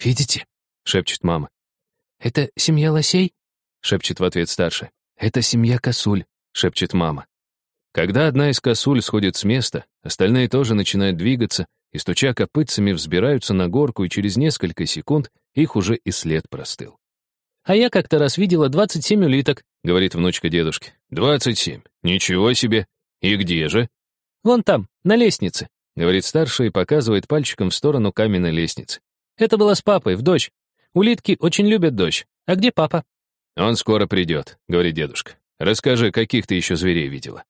«Видите?» — шепчет мама. «Это семья лосей?» — шепчет в ответ старшая. «Это семья косуль», — шепчет мама. Когда одна из косуль сходит с места, остальные тоже начинают двигаться и, стуча копытцами, взбираются на горку, и через несколько секунд их уже и след простыл. «А я как-то раз видела 27 улиток», — говорит внучка дедушки. «Двадцать семь. Ничего себе. И где же?» «Вон там, на лестнице», — говорит старшая и показывает пальчиком в сторону каменной лестницы. «Это было с папой, в дождь. Улитки очень любят дождь. А где папа?» «Он скоро придет», — говорит дедушка. «Расскажи, каких ты еще зверей видела?»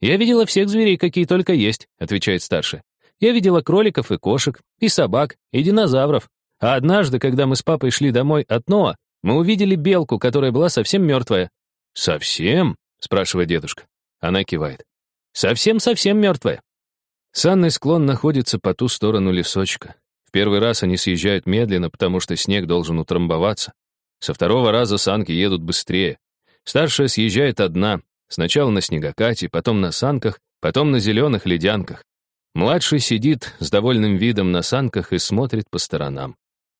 «Я видела всех зверей, какие только есть», — отвечает старшая. «Я видела кроликов и кошек, и собак, и динозавров. А однажды, когда мы с папой шли домой от Ноа, мы увидели белку, которая была совсем мертвая». «Совсем?» — спрашивает дедушка. Она кивает. «Совсем-совсем мертвая». Санный склон находится по ту сторону лесочка. В первый раз они съезжают медленно, потому что снег должен утрамбоваться. Со второго раза санки едут быстрее. Старшая съезжает одна, сначала на снегокате, потом на санках, потом на зеленых ледянках. Младший сидит с довольным видом на санках и смотрит по сторонам.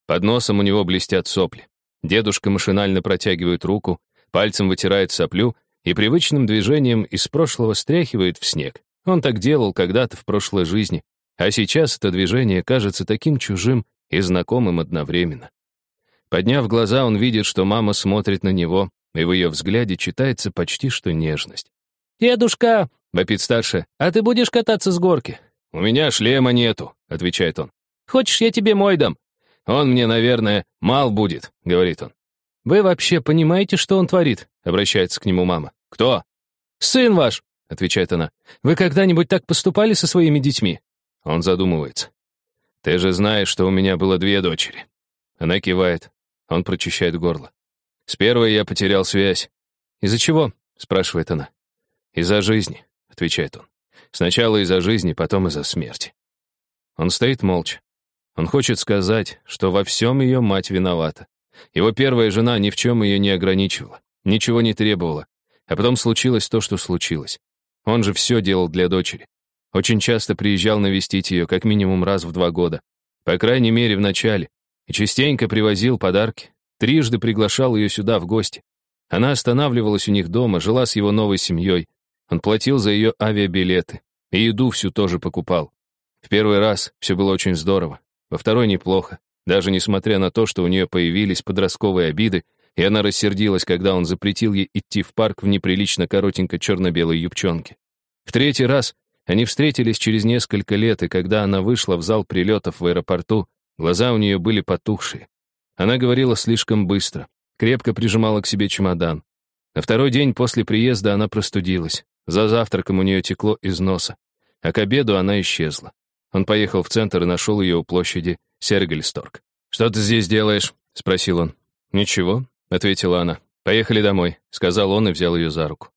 Под носом у него блестят сопли. Дедушка машинально протягивает руку, пальцем вытирает соплю и привычным движением из прошлого стряхивает в снег. Он так делал когда-то в прошлой жизни, а сейчас это движение кажется таким чужим и знакомым одновременно. Подняв глаза, он видит, что мама смотрит на него, и в ее взгляде читается почти что нежность. «Дедушка!» — вопит старшая. «А ты будешь кататься с горки?» «У меня шлема нету», — отвечает он. «Хочешь, я тебе мой дам?» «Он мне, наверное, мал будет», — говорит он. «Вы вообще понимаете, что он творит?» — обращается к нему мама. «Кто?» «Сын ваш», — отвечает она. «Вы когда-нибудь так поступали со своими детьми?» Он задумывается. «Ты же знаешь, что у меня было две дочери». Она кивает. Он прочищает горло. «С первой я потерял связь». «Из-за чего?» — спрашивает она. «Из-за жизни», — отвечает он. «Сначала из-за жизни, потом из-за смерти». Он стоит молча. Он хочет сказать, что во всем ее мать виновата. Его первая жена ни в чем ее не ограничивала, ничего не требовала. А потом случилось то, что случилось. Он же все делал для дочери. Очень часто приезжал навестить ее, как минимум раз в два года. По крайней мере, в начале. И частенько привозил подарки. Трижды приглашал ее сюда в гости. Она останавливалась у них дома, жила с его новой семьей. Он платил за ее авиабилеты. И еду всю тоже покупал. В первый раз все было очень здорово. Во второй неплохо. Даже несмотря на то, что у нее появились подростковые обиды, и она рассердилась, когда он запретил ей идти в парк в неприлично коротенькой черно-белой юбчонке. В третий раз они встретились через несколько лет, и когда она вышла в зал прилетов в аэропорту, глаза у нее были потухшие. Она говорила слишком быстро, крепко прижимала к себе чемодан. На второй день после приезда она простудилась. За завтраком у нее текло из носа. А к обеду она исчезла. Он поехал в центр и нашел ее у площади Сергельсторг. «Что ты здесь делаешь?» — спросил он. «Ничего», — ответила она. «Поехали домой», — сказал он и взял ее за руку.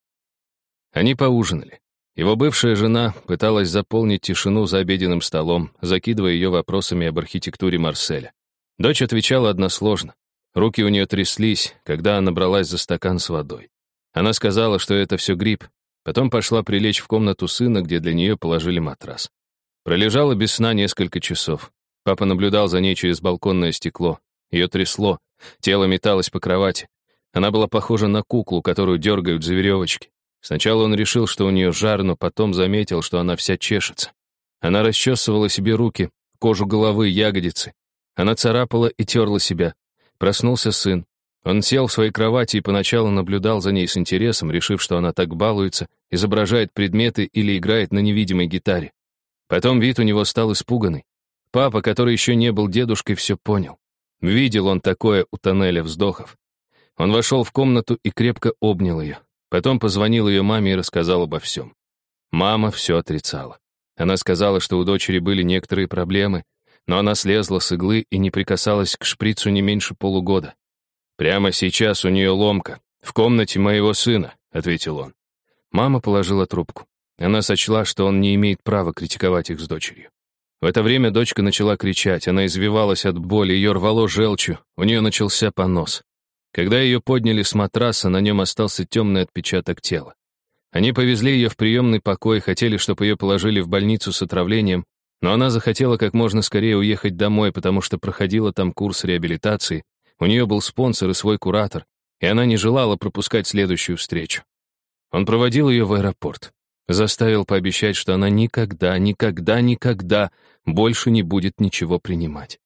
Они поужинали. Его бывшая жена пыталась заполнить тишину за обеденным столом, закидывая ее вопросами об архитектуре Марселя. Дочь отвечала односложно. Руки у нее тряслись, когда она бралась за стакан с водой. Она сказала, что это все грипп. Потом пошла прилечь в комнату сына, где для нее положили матрас. Пролежала без сна несколько часов. Папа наблюдал за ней через балконное стекло. Ее трясло, тело металось по кровати. Она была похожа на куклу, которую дергают за веревочки. Сначала он решил, что у нее жар, но потом заметил, что она вся чешется. Она расчесывала себе руки, кожу головы, ягодицы. Она царапала и терла себя. Проснулся сын. Он сел в своей кровати и поначалу наблюдал за ней с интересом, решив, что она так балуется, изображает предметы или играет на невидимой гитаре. Потом вид у него стал испуганный. Папа, который еще не был дедушкой, все понял. Видел он такое у тоннеля вздохов. Он вошел в комнату и крепко обнял ее. Потом позвонил ее маме и рассказал обо всем. Мама все отрицала. Она сказала, что у дочери были некоторые проблемы, но она слезла с иглы и не прикасалась к шприцу не меньше полугода. «Прямо сейчас у нее ломка. В комнате моего сына», — ответил он. Мама положила трубку. Она сочла, что он не имеет права критиковать их с дочерью. В это время дочка начала кричать, она извивалась от боли, ее рвало желчью, у нее начался понос. Когда ее подняли с матраса, на нем остался темный отпечаток тела. Они повезли ее в приемный покой, хотели, чтобы ее положили в больницу с отравлением, Но она захотела как можно скорее уехать домой, потому что проходила там курс реабилитации, у нее был спонсор и свой куратор, и она не желала пропускать следующую встречу. Он проводил ее в аэропорт, заставил пообещать, что она никогда, никогда, никогда больше не будет ничего принимать.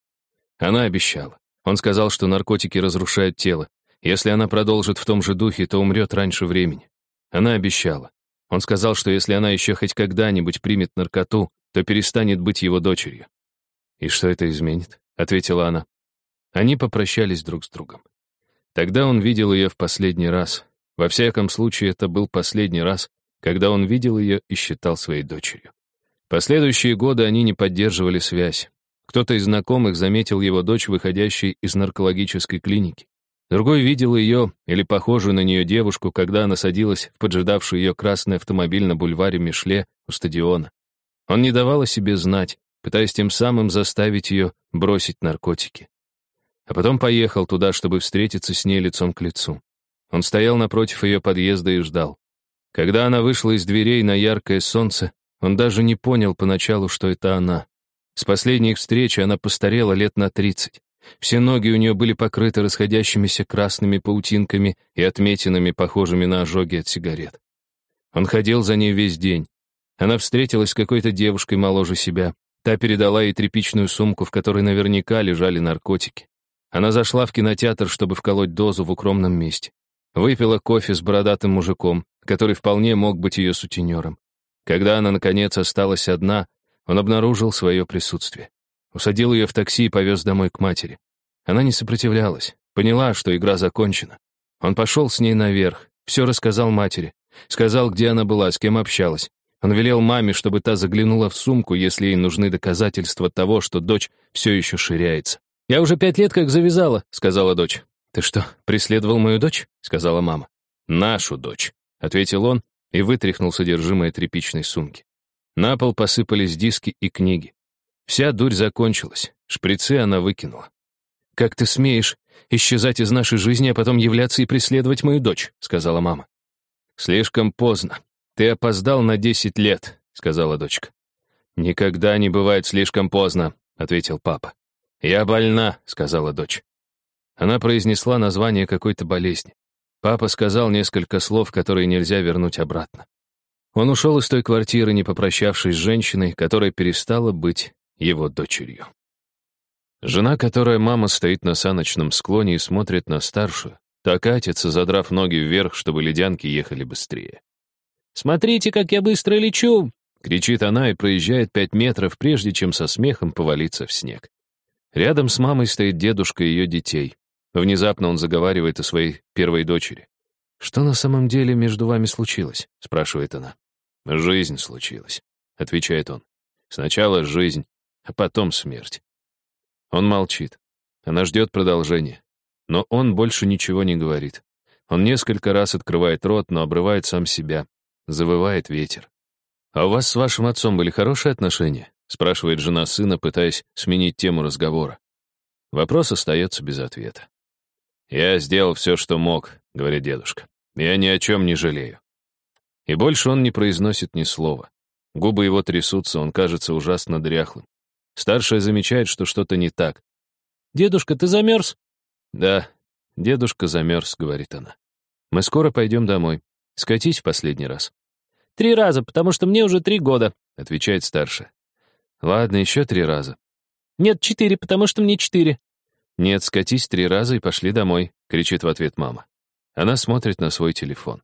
Она обещала. Он сказал, что наркотики разрушают тело. Если она продолжит в том же духе, то умрет раньше времени. Она обещала. Он сказал, что если она еще хоть когда-нибудь примет наркоту, то перестанет быть его дочерью. «И что это изменит?» — ответила она. Они попрощались друг с другом. Тогда он видел ее в последний раз. Во всяком случае, это был последний раз, когда он видел ее и считал своей дочерью. Последующие годы они не поддерживали связь. Кто-то из знакомых заметил его дочь, выходящей из наркологической клиники. Другой видел ее или похожую на нее девушку, когда она садилась в поджидавший ее красный автомобиль на бульваре Мишле у стадиона. Он не давал о себе знать, пытаясь тем самым заставить ее бросить наркотики а потом поехал туда, чтобы встретиться с ней лицом к лицу. Он стоял напротив ее подъезда и ждал. Когда она вышла из дверей на яркое солнце, он даже не понял поначалу, что это она. С последней их встречи она постарела лет на тридцать. Все ноги у нее были покрыты расходящимися красными паутинками и отметинами, похожими на ожоги от сигарет. Он ходил за ней весь день. Она встретилась с какой-то девушкой моложе себя. Та передала ей тряпичную сумку, в которой наверняка лежали наркотики. Она зашла в кинотеатр, чтобы вколоть дозу в укромном месте. Выпила кофе с бородатым мужиком, который вполне мог быть ее сутенером. Когда она, наконец, осталась одна, он обнаружил свое присутствие. Усадил ее в такси и повез домой к матери. Она не сопротивлялась, поняла, что игра закончена. Он пошел с ней наверх, все рассказал матери, сказал, где она была, с кем общалась. Он велел маме, чтобы та заглянула в сумку, если ей нужны доказательства того, что дочь все еще ширяется. «Я уже пять лет как завязала», — сказала дочь. «Ты что, преследовал мою дочь?» — сказала мама. «Нашу дочь», — ответил он и вытряхнул содержимое тряпичной сумки. На пол посыпались диски и книги. Вся дурь закончилась, шприцы она выкинула. «Как ты смеешь исчезать из нашей жизни, а потом являться и преследовать мою дочь?» — сказала мама. «Слишком поздно. Ты опоздал на десять лет», — сказала дочка. «Никогда не бывает слишком поздно», — ответил папа. «Я больна», — сказала дочь. Она произнесла название какой-то болезни. Папа сказал несколько слов, которые нельзя вернуть обратно. Он ушел из той квартиры, не попрощавшись с женщиной, которая перестала быть его дочерью. Жена, которая мама стоит на саночном склоне и смотрит на старшую, так катится, задрав ноги вверх, чтобы ледянки ехали быстрее. «Смотрите, как я быстро лечу!» — кричит она и проезжает пять метров, прежде чем со смехом повалиться в снег. Рядом с мамой стоит дедушка ее детей. Внезапно он заговаривает о своей первой дочери. «Что на самом деле между вами случилось?» — спрашивает она. «Жизнь случилась», — отвечает он. «Сначала жизнь, а потом смерть». Он молчит. Она ждет продолжения. Но он больше ничего не говорит. Он несколько раз открывает рот, но обрывает сам себя. Завывает ветер. «А у вас с вашим отцом были хорошие отношения?» спрашивает жена сына, пытаясь сменить тему разговора. Вопрос остается без ответа. «Я сделал все, что мог», — говорит дедушка. «Я ни о чем не жалею». И больше он не произносит ни слова. Губы его трясутся, он кажется ужасно дряхлым. Старшая замечает, что что-то не так. «Дедушка, ты замерз?» «Да, дедушка замерз», — говорит она. «Мы скоро пойдем домой. Скатись в последний раз». «Три раза, потому что мне уже три года», — отвечает старшая. Ладно, еще три раза. Нет, четыре, потому что мне четыре. Нет, скатись три раза и пошли домой, кричит в ответ мама. Она смотрит на свой телефон.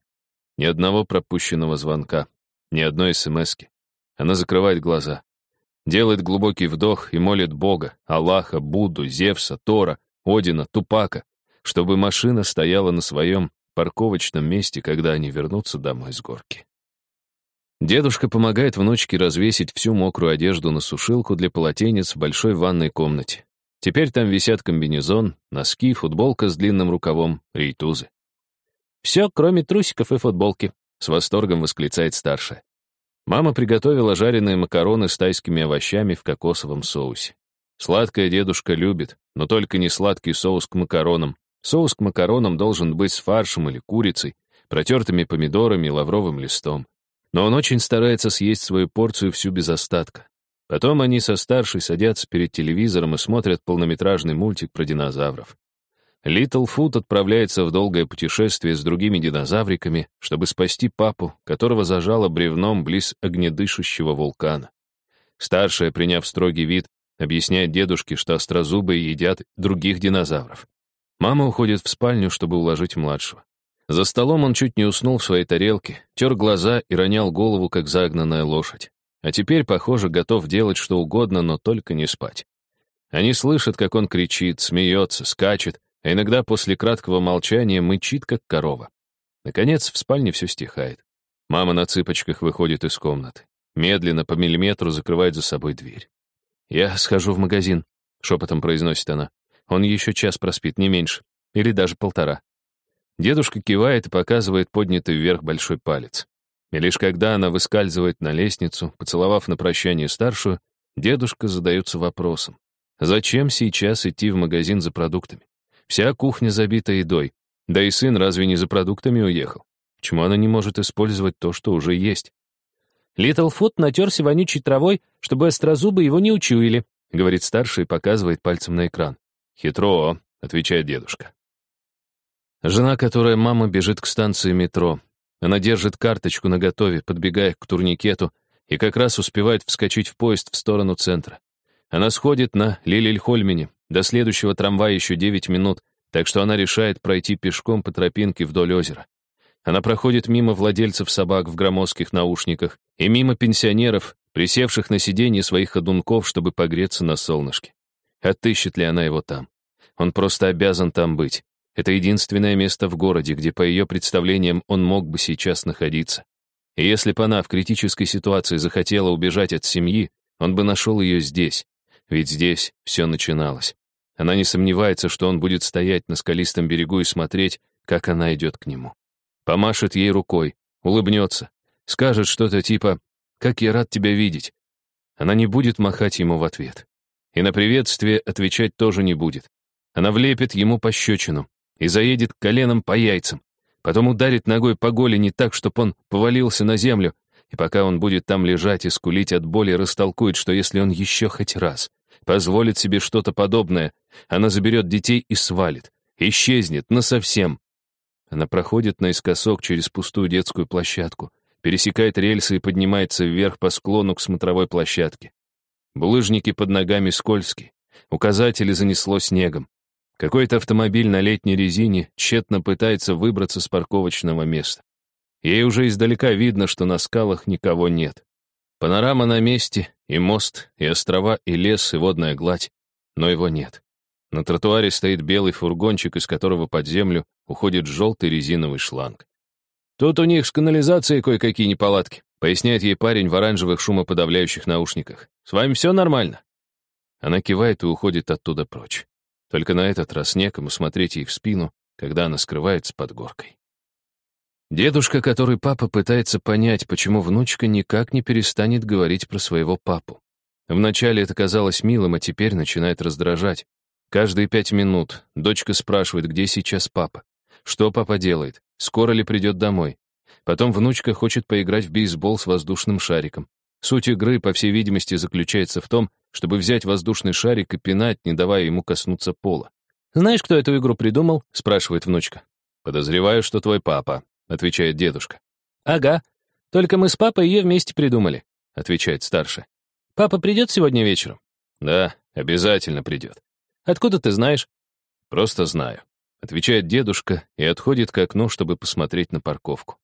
Ни одного пропущенного звонка, ни одной смски. Она закрывает глаза. Делает глубокий вдох и молит Бога, Аллаха, Будду, Зевса, Тора, Одина, Тупака, чтобы машина стояла на своем парковочном месте, когда они вернутся домой с горки. Дедушка помогает внучке развесить всю мокрую одежду на сушилку для полотенец в большой ванной комнате. Теперь там висят комбинезон, носки, футболка с длинным рукавом, рейтузы. «Все, кроме трусиков и футболки», — с восторгом восклицает старшая. Мама приготовила жареные макароны с тайскими овощами в кокосовом соусе. Сладкое дедушка любит, но только не сладкий соус к макаронам. Соус к макаронам должен быть с фаршем или курицей, протертыми помидорами и лавровым листом. Но он очень старается съесть свою порцию всю без остатка. Потом они со старшей садятся перед телевизором и смотрят полнометражный мультик про динозавров. Литл Фут отправляется в долгое путешествие с другими динозавриками, чтобы спасти папу, которого зажало бревном близ огнедышащего вулкана. Старшая, приняв строгий вид, объясняет дедушке, что острозубые едят других динозавров. Мама уходит в спальню, чтобы уложить младшего. За столом он чуть не уснул в своей тарелке, тер глаза и ронял голову, как загнанная лошадь. А теперь, похоже, готов делать что угодно, но только не спать. Они слышат, как он кричит, смеется, скачет, а иногда после краткого молчания мычит, как корова. Наконец, в спальне все стихает. Мама на цыпочках выходит из комнаты. Медленно, по миллиметру, закрывает за собой дверь. «Я схожу в магазин», — шепотом произносит она. «Он еще час проспит, не меньше. Или даже полтора». Дедушка кивает и показывает поднятый вверх большой палец. И лишь когда она выскальзывает на лестницу, поцеловав на прощание старшую, дедушка задается вопросом. Зачем сейчас идти в магазин за продуктами? Вся кухня забита едой. Да и сын разве не за продуктами уехал? Почему она не может использовать то, что уже есть? Литл Фут натерся вонючей травой, чтобы острозубы его не учуяли, говорит старший и показывает пальцем на экран. «Хитро», — отвечает дедушка. Жена, которая мама, бежит к станции метро. Она держит карточку наготове, подбегая к турникету, и как раз успевает вскочить в поезд в сторону центра. Она сходит на Лилельхольмене, до следующего трамвая еще 9 минут, так что она решает пройти пешком по тропинке вдоль озера. Она проходит мимо владельцев собак в громоздких наушниках и мимо пенсионеров, присевших на сиденье своих ходунков, чтобы погреться на солнышке. Отыщет ли она его там? Он просто обязан там быть. Это единственное место в городе, где, по ее представлениям, он мог бы сейчас находиться. И если бы она в критической ситуации захотела убежать от семьи, он бы нашел ее здесь. Ведь здесь все начиналось. Она не сомневается, что он будет стоять на скалистом берегу и смотреть, как она идет к нему. Помашет ей рукой, улыбнется, скажет что-то типа «Как я рад тебя видеть». Она не будет махать ему в ответ. И на приветствие отвечать тоже не будет. Она влепит ему пощечину и заедет коленом по яйцам, потом ударит ногой по голени так, чтобы он повалился на землю, и пока он будет там лежать и скулить от боли, растолкует, что если он еще хоть раз позволит себе что-то подобное, она заберет детей и свалит, исчезнет насовсем. Она проходит наискосок через пустую детскую площадку, пересекает рельсы и поднимается вверх по склону к смотровой площадке. Булыжники под ногами скользкие, указатели занесло снегом. Какой-то автомобиль на летней резине тщетно пытается выбраться с парковочного места. Ей уже издалека видно, что на скалах никого нет. Панорама на месте, и мост, и острова, и лес, и водная гладь, но его нет. На тротуаре стоит белый фургончик, из которого под землю уходит желтый резиновый шланг. «Тут у них с канализацией кое-какие неполадки», поясняет ей парень в оранжевых шумоподавляющих наушниках. «С вами все нормально?» Она кивает и уходит оттуда прочь. Только на этот раз некому смотреть ей в спину, когда она скрывается под горкой. Дедушка, который папа пытается понять, почему внучка никак не перестанет говорить про своего папу. Вначале это казалось милым, а теперь начинает раздражать. Каждые пять минут дочка спрашивает, где сейчас папа. Что папа делает? Скоро ли придет домой? Потом внучка хочет поиграть в бейсбол с воздушным шариком. Суть игры, по всей видимости, заключается в том, чтобы взять воздушный шарик и пинать, не давая ему коснуться пола. «Знаешь, кто эту игру придумал?» — спрашивает внучка. «Подозреваю, что твой папа», отвечает дедушка. Ага, только мы с папой ее вместе придумали, отвечает старший. Папа придет сегодня вечером? Да, обязательно придет. Откуда ты знаешь? Просто знаю, отвечает дедушка и отходит к окну, чтобы посмотреть на парковку.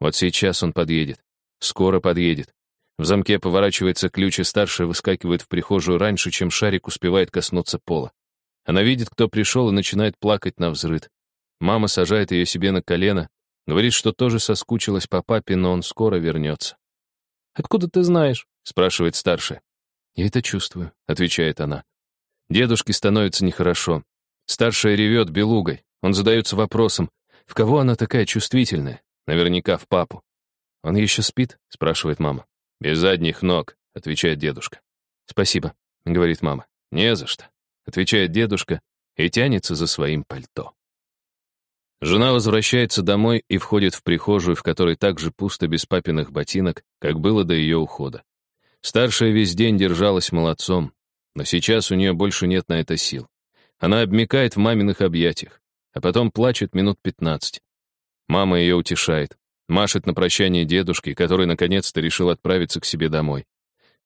Вот сейчас он подъедет. Скоро подъедет. В замке поворачивается ключ, и старшая выскакивает в прихожую раньше, чем шарик успевает коснуться пола. Она видит, кто пришел, и начинает плакать на взрыд. Мама сажает ее себе на колено, Говорит, что тоже соскучилась по папе, но он скоро вернется. «Откуда ты знаешь?» — спрашивает старшая. «Я это чувствую», — отвечает она. Дедушке становится нехорошо. Старшая ревет белугой. Он задается вопросом, в кого она такая чувствительная? Наверняка в папу. «Он еще спит?» — спрашивает мама. «Без задних ног», — отвечает дедушка. «Спасибо», — говорит мама. «Не за что», — отвечает дедушка и тянется за своим пальто. Жена возвращается домой и входит в прихожую, в которой так же пусто без папиных ботинок, как было до ее ухода. Старшая весь день держалась молодцом, но сейчас у нее больше нет на это сил. Она обмикает в маминых объятиях, а потом плачет минут пятнадцать. Мама ее утешает, машет на прощание дедушке, который наконец-то решил отправиться к себе домой.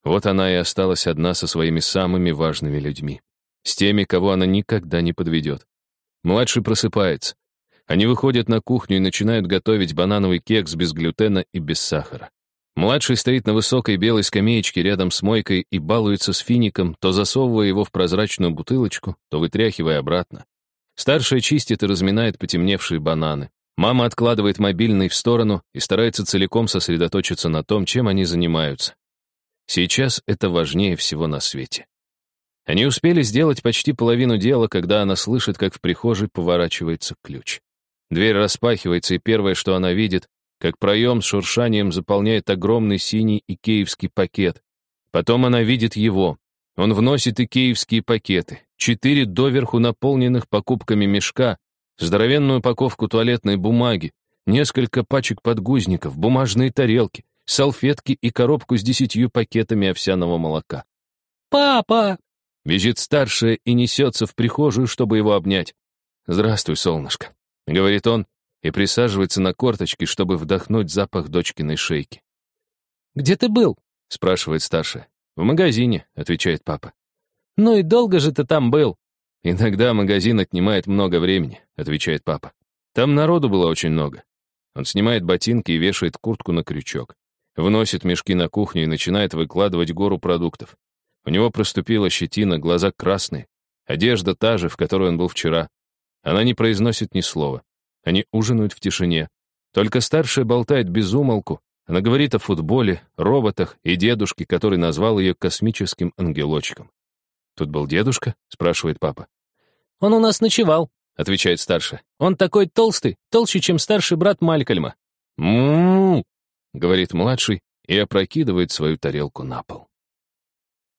Вот она и осталась одна со своими самыми важными людьми. С теми, кого она никогда не подведет. Младший просыпается. Они выходят на кухню и начинают готовить банановый кекс без глютена и без сахара. Младший стоит на высокой белой скамеечке рядом с мойкой и балуется с фиником, то засовывая его в прозрачную бутылочку, то вытряхивая обратно. Старшая чистит и разминает потемневшие бананы. Мама откладывает мобильный в сторону и старается целиком сосредоточиться на том, чем они занимаются. Сейчас это важнее всего на свете. Они успели сделать почти половину дела, когда она слышит, как в прихожей поворачивается ключ. Дверь распахивается, и первое, что она видит, как проем с шуршанием заполняет огромный синий икеевский пакет. Потом она видит его. Он вносит икеевские пакеты, четыре доверху наполненных покупками мешка, здоровенную упаковку туалетной бумаги, несколько пачек подгузников, бумажные тарелки, салфетки и коробку с десятью пакетами овсяного молока. «Папа!» — бежит старшая и несется в прихожую, чтобы его обнять. «Здравствуй, солнышко», — говорит он, и присаживается на корточки, чтобы вдохнуть запах дочкиной шейки. «Где ты был?» — спрашивает старшая. «В магазине», — отвечает папа. «Ну и долго же ты там был?» «Иногда магазин отнимает много времени», — отвечает папа. «Там народу было очень много». Он снимает ботинки и вешает куртку на крючок. Вносит мешки на кухню и начинает выкладывать гору продуктов. У него проступила щетина, глаза красные. Одежда та же, в которой он был вчера. Она не произносит ни слова. Они ужинают в тишине. Только старшая болтает без умолку. Она говорит о футболе, роботах и дедушке, который назвал ее космическим ангелочком. «Тут был дедушка?» — спрашивает папа. «Он у нас ночевал», — отвечает старшая. «Он такой толстый, толще, чем старший брат Малькольма». «М-м-м», говорит младший и опрокидывает свою тарелку на пол.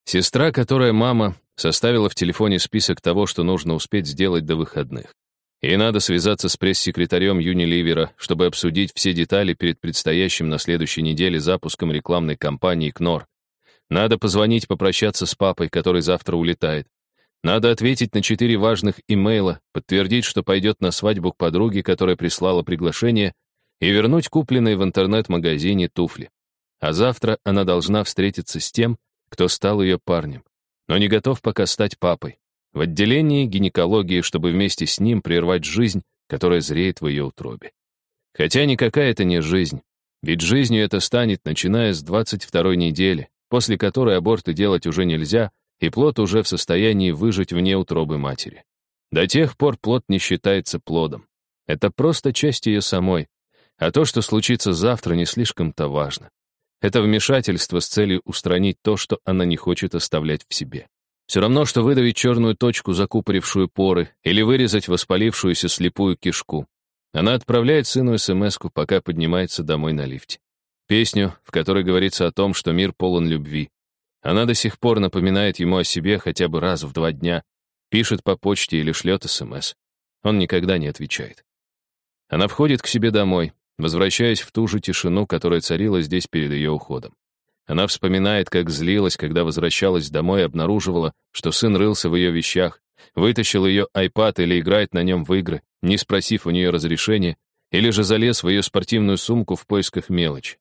Сестра, которая мама, составила в телефоне список того, что нужно успеть сделать до выходных. Ей надо связаться с пресс-секретарем Юниливера, чтобы обсудить все детали перед предстоящим на следующей неделе запуском рекламной кампании КНОР. Надо позвонить попрощаться с папой, который завтра улетает. Надо ответить на четыре важных имейла, подтвердить, что пойдет на свадьбу к подруге, которая прислала приглашение, и вернуть купленные в интернет-магазине туфли. А завтра она должна встретиться с тем, кто стал ее парнем, но не готов пока стать папой в отделении гинекологии, чтобы вместе с ним прервать жизнь, которая зреет в ее утробе. Хотя никакая это не жизнь, ведь жизнью это станет, начиная с 22-й недели, после которой аборты делать уже нельзя, и плод уже в состоянии выжить вне утробы матери. До тех пор плод не считается плодом. Это просто часть ее самой, а то, что случится завтра, не слишком-то важно. Это вмешательство с целью устранить то, что она не хочет оставлять в себе. Все равно, что выдавить черную точку, закупорившую поры, или вырезать воспалившуюся слепую кишку. Она отправляет сыну смс пока поднимается домой на лифте. Песню, в которой говорится о том, что мир полон любви. Она до сих пор напоминает ему о себе хотя бы раз в два дня, пишет по почте или шлет СМС. Он никогда не отвечает. Она входит к себе домой, возвращаясь в ту же тишину, которая царила здесь перед ее уходом. Она вспоминает, как злилась, когда возвращалась домой и обнаруживала, что сын рылся в ее вещах, вытащил ее iPad или играет на нем в игры, не спросив у нее разрешения, или же залез в ее спортивную сумку в поисках мелочи.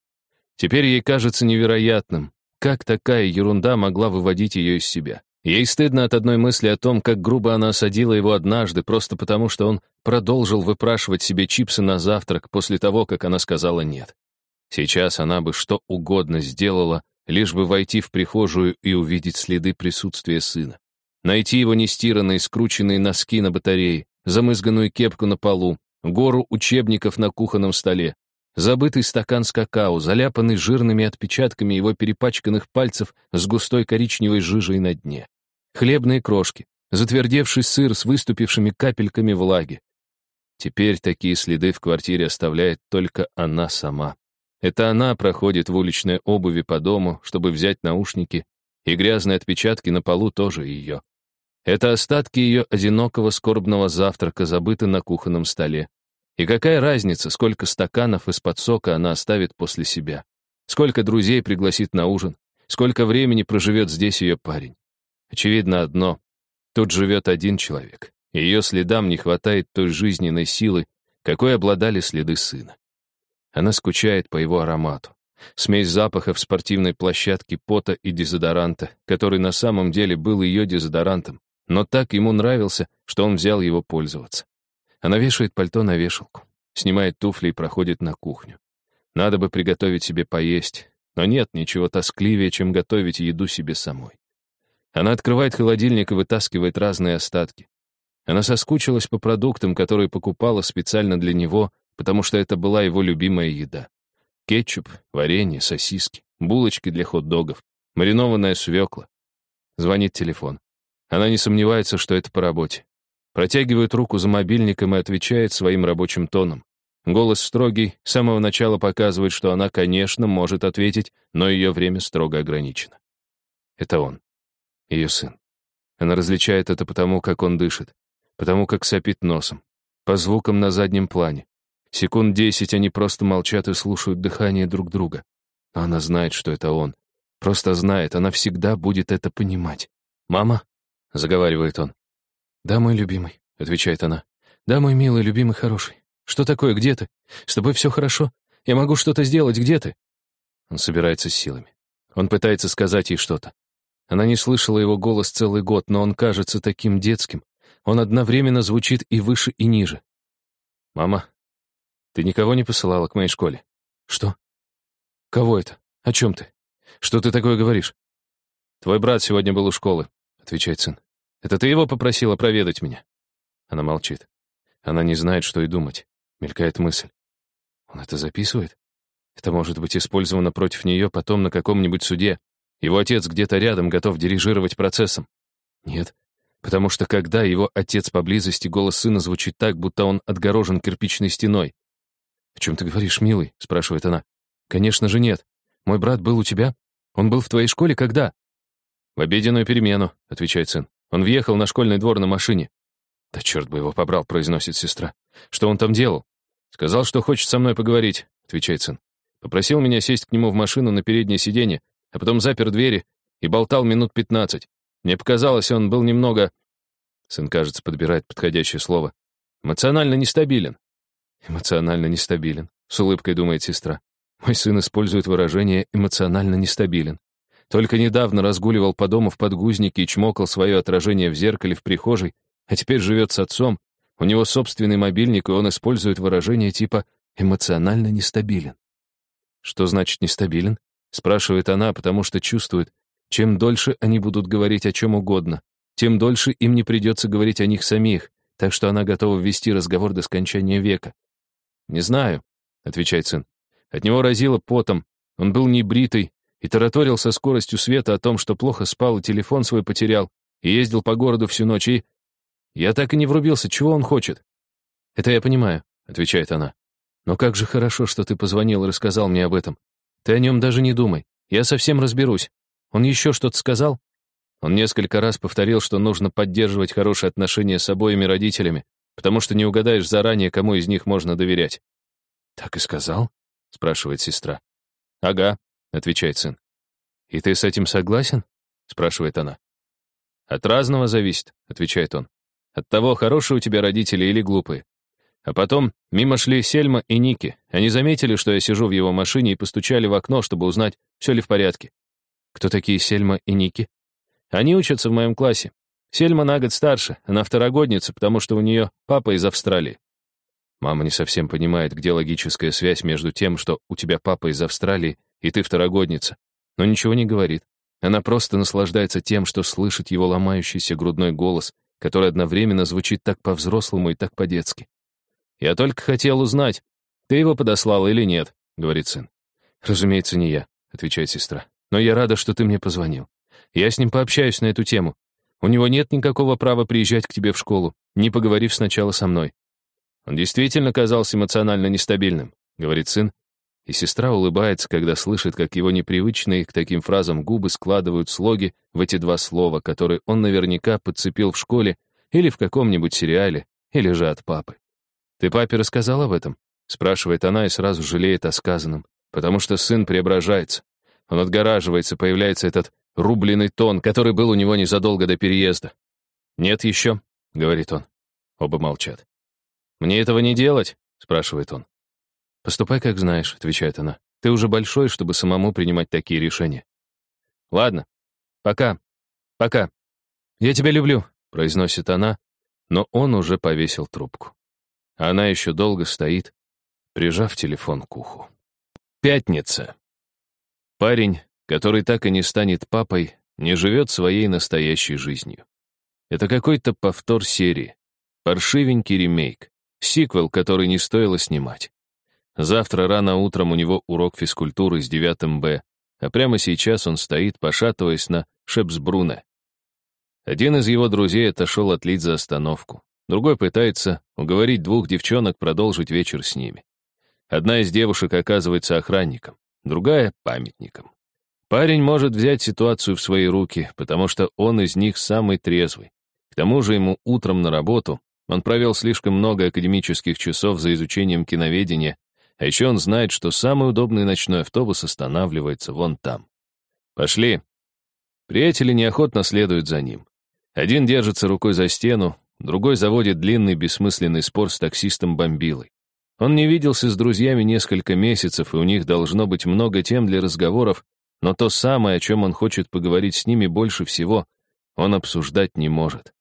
Теперь ей кажется невероятным, как такая ерунда могла выводить ее из себя. Ей стыдно от одной мысли о том, как грубо она осадила его однажды, просто потому что он продолжил выпрашивать себе чипсы на завтрак после того, как она сказала «нет». Сейчас она бы что угодно сделала, лишь бы войти в прихожую и увидеть следы присутствия сына. Найти его нестиранные, скрученные носки на батарее, замызганную кепку на полу, гору учебников на кухонном столе, забытый стакан с какао, заляпанный жирными отпечатками его перепачканных пальцев с густой коричневой жижей на дне, хлебные крошки, затвердевший сыр с выступившими капельками влаги. Теперь такие следы в квартире оставляет только она сама. Это она проходит в уличной обуви по дому, чтобы взять наушники, и грязные отпечатки на полу тоже ее. Это остатки ее одинокого скорбного завтрака забыты на кухонном столе. И какая разница, сколько стаканов из-под сока она оставит после себя? Сколько друзей пригласит на ужин? сколько времени проживет здесь ее парень. Очевидно одно. Тут живет один человек. Ее следам не хватает той жизненной силы, какой обладали следы сына. Она скучает по его аромату. Смесь запахов спортивной площадки, пота и дезодоранта, который на самом деле был ее дезодорантом, но так ему нравился, что он взял его пользоваться. Она вешает пальто на вешалку, снимает туфли и проходит на кухню. Надо бы приготовить себе поесть, но нет ничего тоскливее, чем готовить еду себе самой. Она открывает холодильник и вытаскивает разные остатки. Она соскучилась по продуктам, которые покупала специально для него, потому что это была его любимая еда. Кетчуп, варенье, сосиски, булочки для хот-догов, маринованная свекла. Звонит телефон. Она не сомневается, что это по работе. Протягивает руку за мобильником и отвечает своим рабочим тоном. Голос строгий, с самого начала показывает, что она, конечно, может ответить, но ее время строго ограничено. Это он, ее сын. Она различает это потому, как он дышит, потому как сопит носом, по звукам на заднем плане, Секунд десять они просто молчат и слушают дыхание друг друга. Но она знает, что это он. Просто знает, она всегда будет это понимать. «Мама?» — заговаривает он. «Да, мой любимый», — отвечает она. «Да, мой милый, любимый, хороший. Что такое, где ты? С тобой все хорошо? Я могу что-то сделать, где ты?» Он собирается с силами. Он пытается сказать ей что-то. Она не слышала его голос целый год, но он кажется таким детским. Он одновременно звучит и выше, и ниже. «Мама, ты никого не посылала к моей школе? Что? Кого это? О чем ты? Что ты такое говоришь? Твой брат сегодня был у школы, отвечает сын. Это ты его попросила проведать меня? Она молчит. Она не знает, что и думать. Мелькает мысль. Он это записывает? Это может быть использовано против нее потом на каком-нибудь суде. Его отец где-то рядом готов дирижировать процессом. Нет, потому что когда его отец поблизости, голос сына звучит так, будто он отгорожен кирпичной стеной. «О чем ты говоришь, милый?» — спрашивает она. «Конечно же нет. Мой брат был у тебя? Он был в твоей школе когда?» «В обеденную перемену», — отвечает сын. «Он въехал на школьный двор на машине». «Да черт бы его побрал», — произносит сестра. «Что он там делал?» «Сказал, что хочет со мной поговорить», — отвечает сын. Попросил меня сесть к нему в машину на переднее сиденье, а потом запер двери и болтал минут пятнадцать. Мне показалось, он был немного... Сын, кажется, подбирает подходящее слово. Эмоционально нестабилен. Эмоционально нестабилен, с улыбкой думает сестра. Мой сын использует выражение «эмоционально нестабилен». Только недавно разгуливал по дому в подгузнике и чмокал свое отражение в зеркале в прихожей, а теперь живет с отцом. У него собственный мобильник, и он использует выражение типа «эмоционально нестабилен». Что значит нестабилен? Спрашивает она, потому что чувствует, чем дольше они будут говорить о чем угодно, тем дольше им не придется говорить о них самих, так что она готова вести разговор до скончания века. «Не знаю», — отвечает сын. От него разило потом, он был небритый и тараторил со скоростью света о том, что плохо спал и телефон свой потерял, и ездил по городу всю ночь, и... Я так и не врубился, чего он хочет. «Это я понимаю», — отвечает она. «Но как же хорошо, что ты позвонил и рассказал мне об этом. Ты о нем даже не думай. Я совсем разберусь. Он еще что-то сказал?» Он несколько раз повторил, что нужно поддерживать хорошие отношения с обоими родителями, потому что не угадаешь заранее, кому из них можно доверять. «Так и сказал?» — спрашивает сестра. «Ага», — отвечает сын. «И ты с этим согласен?» — спрашивает она. «От разного зависит», — отвечает он. «От того, хорошие у тебя родители или глупые. А потом мимо шли Сельма и Ники. Они заметили, что я сижу в его машине и постучали в окно, чтобы узнать, все ли в порядке. Кто такие Сельма и Ники? Они учатся в моем классе. Сельма на год старше, она второгодница, потому что у нее папа из Австралии. Мама не совсем понимает, где логическая связь между тем, что у тебя папа из Австралии, и ты второгодница, но ничего не говорит. Она просто наслаждается тем, что слышит его ломающийся грудной голос, который одновременно звучит так по-взрослому и так по-детски. «Я только хотел узнать, ты его подослала или нет», — говорит сын. «Разумеется, не я», — отвечает сестра. «Но я рада, что ты мне позвонил. Я с ним пообщаюсь на эту тему. У него нет никакого права приезжать к тебе в школу, не поговорив сначала со мной. Он действительно казался эмоционально нестабильным, говорит сын, и сестра улыбается, когда слышит, как его непривычные к таким фразам губы складывают слоги в эти два слова, которые он наверняка подцепил в школе или в каком-нибудь сериале, или же от папы. «Ты папе рассказал об этом?» — спрашивает она и сразу жалеет о сказанном, потому что сын преображается. Он отгораживается, появляется этот рубленый тон, который был у него незадолго до переезда. «Нет еще», — говорит он. Оба молчат. «Мне этого не делать?» — спрашивает он. «Поступай, как знаешь», — отвечает она. «Ты уже большой, чтобы самому принимать такие решения». «Ладно. Пока. Пока. Я тебя люблю», — произносит она, но он уже повесил трубку. Она еще долго стоит, прижав телефон к уху. Пятница. Парень, который так и не станет папой, не живет своей настоящей жизнью. Это какой-то повтор серии. Паршивенький ремейк. Сиквел, который не стоило снимать. Завтра рано утром у него урок физкультуры с 9 Б, а прямо сейчас он стоит, пошатываясь на Шепсбруне. Один из его друзей отошел отлить за остановку. Другой пытается уговорить двух девчонок продолжить вечер с ними. Одна из девушек оказывается охранником, другая — памятником. Парень может взять ситуацию в свои руки, потому что он из них самый трезвый. К тому же ему утром на работу он провел слишком много академических часов за изучением киноведения, а еще он знает, что самый удобный ночной автобус останавливается вон там. Пошли. Приятели неохотно следуют за ним. Один держится рукой за стену, другой заводит длинный бессмысленный спор с таксистом Бомбилой. Он не виделся с друзьями несколько месяцев, и у них должно быть много тем для разговоров, но то самое, о чем он хочет поговорить с ними больше всего, он обсуждать не может.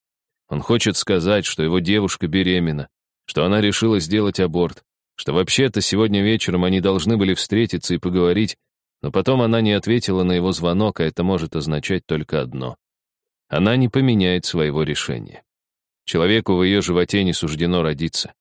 Он хочет сказать, что его девушка беременна, что она решила сделать аборт, что вообще-то сегодня вечером они должны были встретиться и поговорить, но потом она не ответила на его звонок, а это может означать только одно. Она не поменяет своего решения. Человеку в ее животе не суждено родиться.